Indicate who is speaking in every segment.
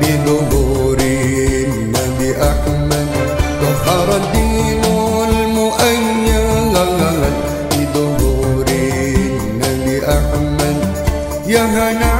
Speaker 1: بظهور النبي أحمد. ظهر الدين المؤيد بظهور النبي أحمد. يا هنانا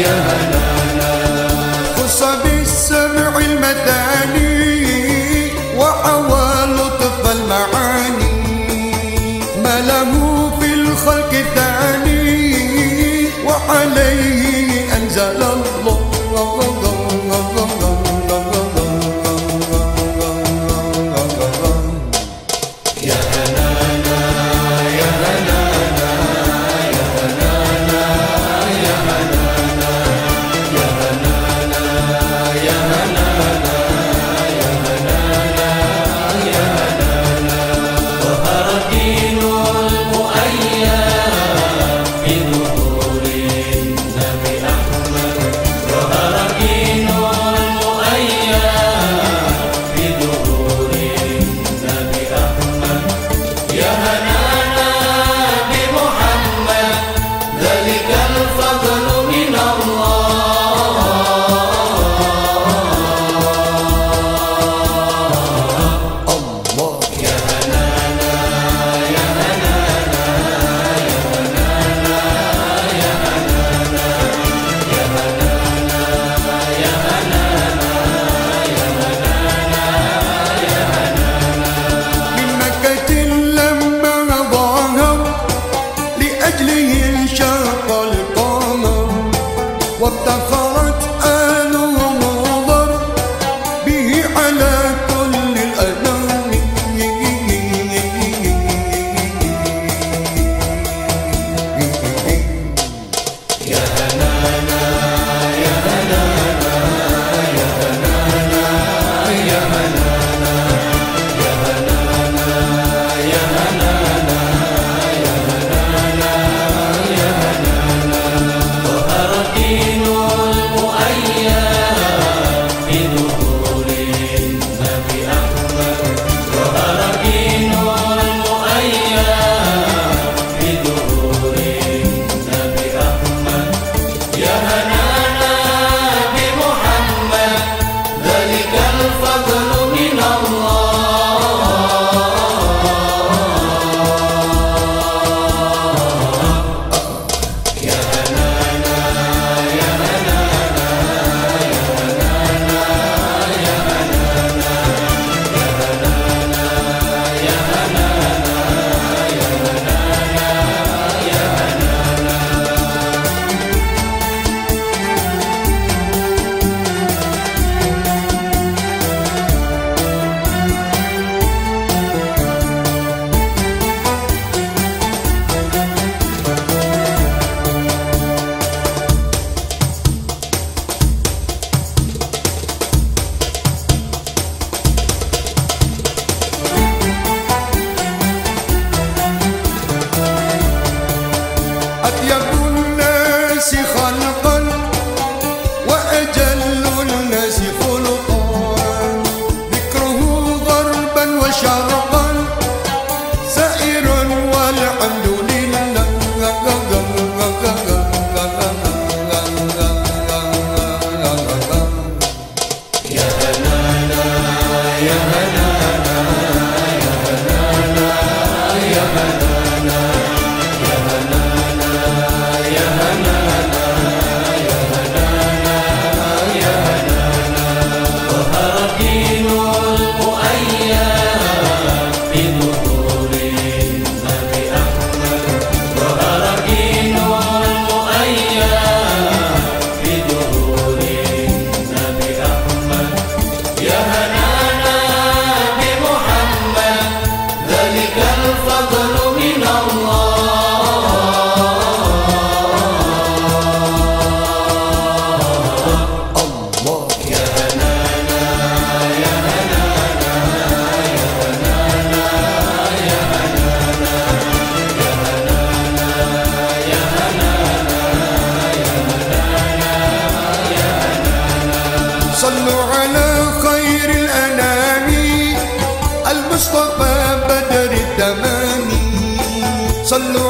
Speaker 1: يا هلالا خص بالسمع المتاني وحوى لطف المعاني في الخلق ثاني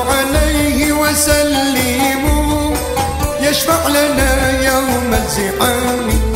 Speaker 1: عليه وسلموا يشفع لنا يوم الزحام.